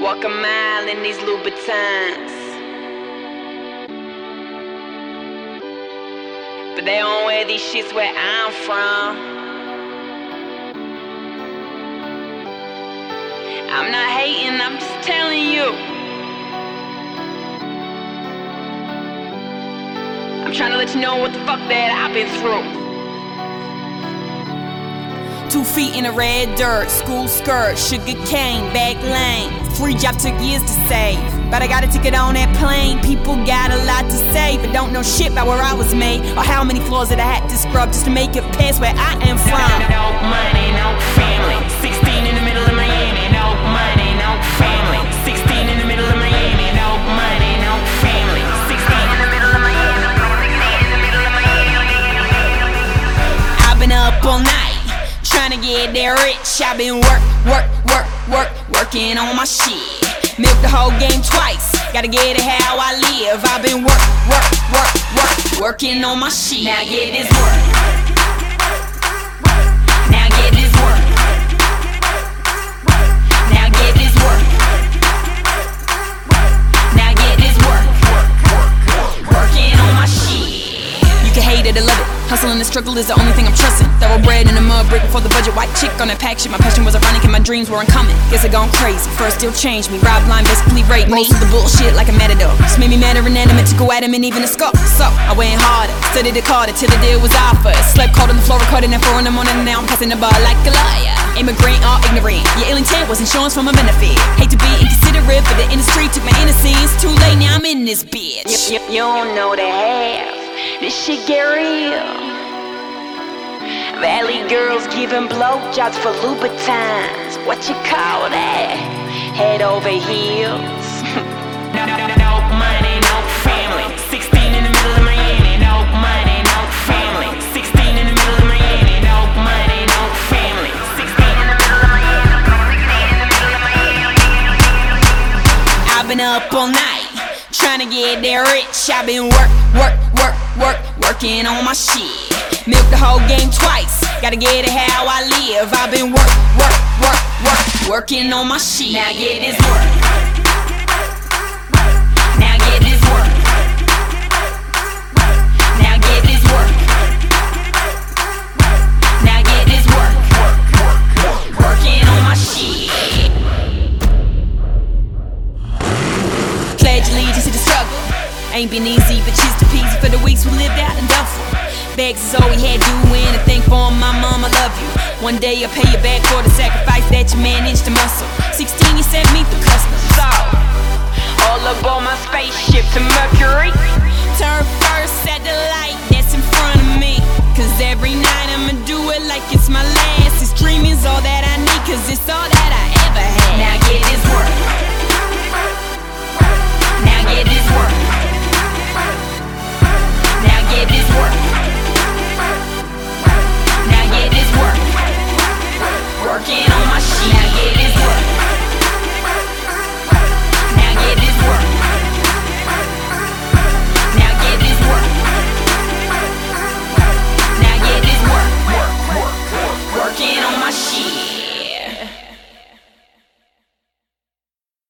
Walk a mile in these Louboutins. But they don't wear these shits where I'm from. I'm not hating, I'm just telling you. I'm trying to let you know what the fuck that I've been through. Two feet in the red dirt, school skirt, sugar cane, back lane. Free job took years to save. But I got a ticket on that plane. People got a lot to say, but don't know shit about where I was made. Or how many floors that I had to scrub just to make it past where I am from. No, no money, no family. 16 in the middle of Miami. No money, no family. 16 in the middle of Miami. No money, no family. 16 in the middle of Miami. I've been up all night trying to get there rich. I've been work, work, work, work, working on my shit. Milk the whole game twice. Gotta get it how I live. I've been work, work, work, work, working on my shit. Now get this work. Love it. Hustle and the struggle is the only thing I'm trusting. Thoroughbred in the mud brick before the budget. White chick on that pack shit. My passion was ironic and my dreams weren't coming. Guess I gone crazy. First still changed me. Rob line basically raped me. Most of the bullshit like a matador. Just made me madder and animate to go at him and even a scuff. So I went harder. Studied it harder till the deal was offered. Slept cold on the floor recording at 4 in the morning. And now I'm passing the bar like a liar. Immigrant or ignorant. Your ill intent was insurance for my benefit. Hate to be inconsiderate, but the industry took my innocence. Too late now I'm in this bitch. You, you, you don't know the half. This shit get real. Valley girls giving blowjobs for Louboutins. What you call that? Head over heels. No, money, no family. 16 in the middle of Miami. No money, no family. 16 in the middle of Miami. No money, no family. 16 in the middle of Miami. I've been up all night trying to get there rich. I've been work, work, work, work, working on my shit. Milk the whole game twice. Gotta get it how I live. I've been work, work, work, work, working on my shit. Now get this work. Now get this work. Now get this work. Now get this work. Working on my shit. Pledge allegiance to the struggle. Ain't been easy, but cheese to peasy for the weeks we lived out in Duffel. Bags is all we had to win. A thing for my mom, I love you. One day I'll pay you back for the sacrifice that you managed to muscle. 16, you sent me through customs. So, all aboard my spaceship to Mercury. Turn first satellite that's in front of me. Cause every night I'ma do it like it's my last. This dream is all that I need, cause it's all